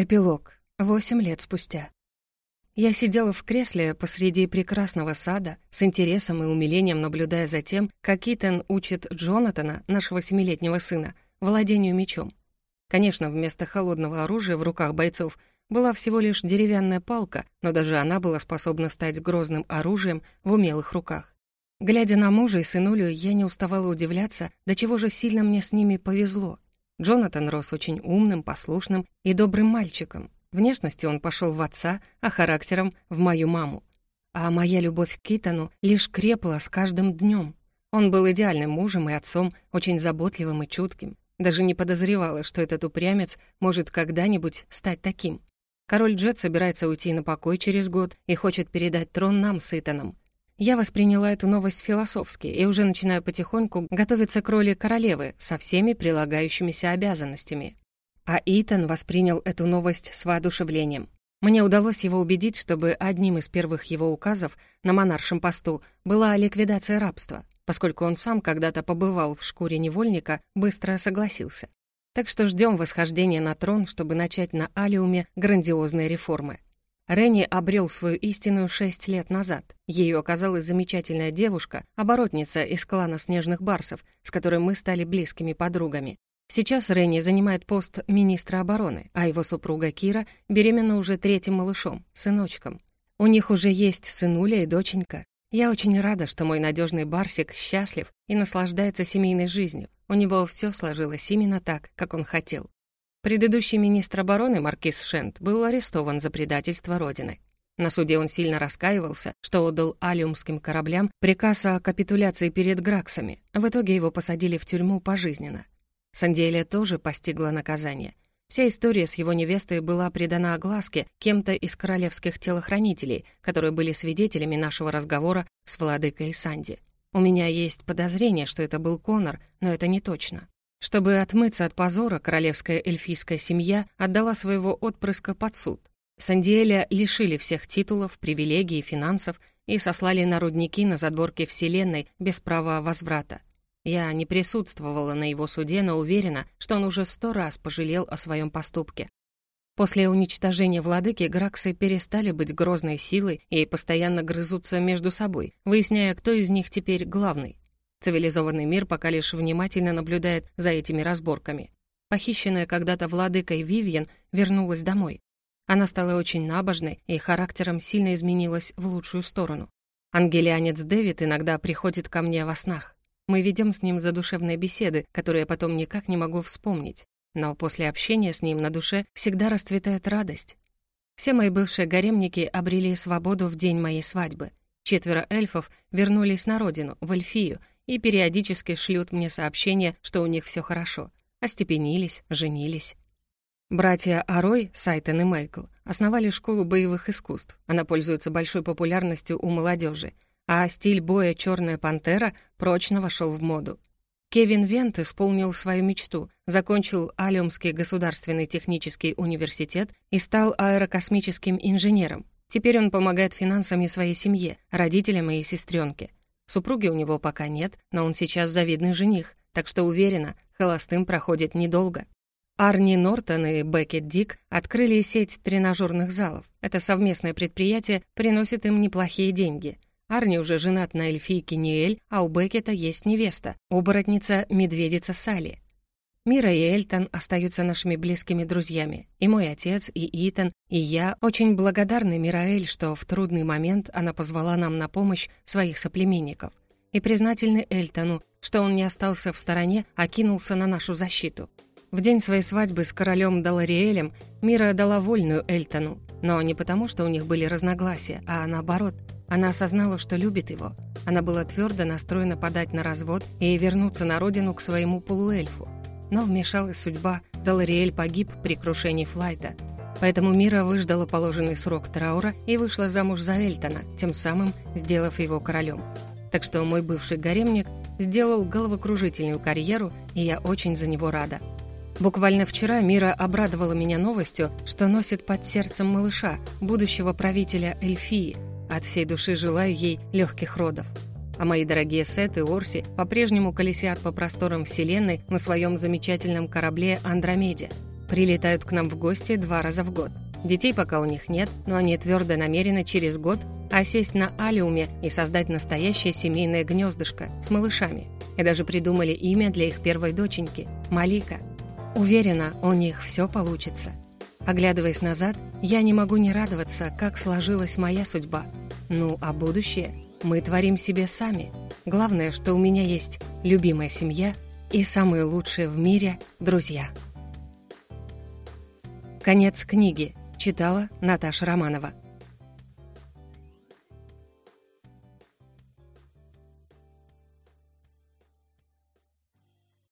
Эпилог. Восемь лет спустя. Я сидела в кресле посреди прекрасного сада, с интересом и умилением наблюдая за тем, как Итан учит Джонатана, нашего семилетнего сына, владению мечом. Конечно, вместо холодного оружия в руках бойцов была всего лишь деревянная палка, но даже она была способна стать грозным оружием в умелых руках. Глядя на мужа и сынулю, я не уставала удивляться, до чего же сильно мне с ними повезло — Джонатан рос очень умным, послушным и добрым мальчиком. Внешностью он пошел в отца, а характером — в мою маму. А моя любовь к Китану лишь крепла с каждым днем. Он был идеальным мужем и отцом, очень заботливым и чутким. Даже не подозревала, что этот упрямец может когда-нибудь стать таким. Король Джет собирается уйти на покой через год и хочет передать трон нам с Итаном. Я восприняла эту новость философски и уже начинаю потихоньку готовиться к роли королевы со всеми прилагающимися обязанностями. А Итан воспринял эту новость с воодушевлением. Мне удалось его убедить, чтобы одним из первых его указов на монаршем посту была ликвидация рабства, поскольку он сам когда-то побывал в шкуре невольника, быстро согласился. Так что ждем восхождения на трон, чтобы начать на Алиуме грандиозные реформы. Ренни обрел свою истинную шесть лет назад. Ею оказалась замечательная девушка, оборотница из клана Снежных Барсов, с которой мы стали близкими подругами. Сейчас Ренни занимает пост министра обороны, а его супруга Кира беременна уже третьим малышом, сыночком. У них уже есть сынуля и доченька. Я очень рада, что мой надежный Барсик счастлив и наслаждается семейной жизнью. У него все сложилось именно так, как он хотел. Предыдущий министр обороны Маркиз Шент был арестован за предательство Родины. На суде он сильно раскаивался, что отдал алиумским кораблям приказ о капитуляции перед Граксами. В итоге его посадили в тюрьму пожизненно. Санделия тоже постигла наказание. Вся история с его невестой была предана огласке кем-то из королевских телохранителей, которые были свидетелями нашего разговора с владыкой Санди. У меня есть подозрение, что это был Конор, но это не точно. Чтобы отмыться от позора, королевская эльфийская семья отдала своего отпрыска под суд. Сандиэля лишили всех титулов, привилегий и финансов и сослали на рудники на задворке Вселенной без права возврата. Я не присутствовала на его суде, но уверена, что он уже сто раз пожалел о своем поступке. После уничтожения владыки Граксы перестали быть грозной силой и постоянно грызутся между собой, выясняя, кто из них теперь главный. Цивилизованный мир пока лишь внимательно наблюдает за этими разборками. Похищенная когда-то владыкой Вивьен вернулась домой. Она стала очень набожной и характером сильно изменилась в лучшую сторону. Ангелианец Дэвид иногда приходит ко мне во снах. Мы ведем с ним задушевные беседы, которые я потом никак не могу вспомнить. Но после общения с ним на душе всегда расцветает радость. Все мои бывшие гаремники обрели свободу в день моей свадьбы. Четверо эльфов вернулись на родину, в Эльфию, и периодически шлют мне сообщения, что у них все хорошо. Остепенились, женились. Братья Арой, Сайтон и Майкл основали школу боевых искусств. Она пользуется большой популярностью у молодежи, а стиль боя «Черная пантера» прочно вошел в моду. Кевин Вент исполнил свою мечту, закончил Алиумский государственный технический университет и стал аэрокосмическим инженером. Теперь он помогает финансами своей семье, родителям и сестренке. Супруги у него пока нет, но он сейчас завидный жених, так что уверена, холостым проходит недолго. Арни Нортон и Беккет Дик открыли сеть тренажерных залов. Это совместное предприятие приносит им неплохие деньги. Арни уже женат на эльфийке Ниэль, а у Беккета есть невеста, оборотница-медведица Салли. Мира и Эльтон остаются нашими близкими друзьями. И мой отец, и Итан, и я очень благодарны Мираэль, что в трудный момент она позвала нам на помощь своих соплеменников. И признательны Эльтону, что он не остался в стороне, а кинулся на нашу защиту. В день своей свадьбы с королем Далариэлем Мира дала вольную Эльтону, но не потому, что у них были разногласия, а наоборот. Она осознала, что любит его. Она была твердо настроена подать на развод и вернуться на родину к своему полуэльфу. Но вмешалась судьба, Далариэль погиб при крушении флайта. Поэтому Мира выждала положенный срок траура и вышла замуж за Эльтона, тем самым сделав его королем. Так что мой бывший гаремник сделал головокружительную карьеру, и я очень за него рада. Буквально вчера Мира обрадовала меня новостью, что носит под сердцем малыша, будущего правителя Эльфии. От всей души желаю ей легких родов а мои дорогие Сет и Орси по-прежнему колесят по просторам Вселенной на своем замечательном корабле Андромеде. Прилетают к нам в гости два раза в год. Детей пока у них нет, но они твердо намерены через год осесть на алиуме и создать настоящее семейное гнездышко с малышами. И даже придумали имя для их первой доченьки – Малика. Уверена, у них все получится. Оглядываясь назад, я не могу не радоваться, как сложилась моя судьба. Ну, а будущее мы творим себе сами. Главное, что у меня есть любимая семья и самые лучшие в мире друзья. Конец книги. Читала Наташа Романова.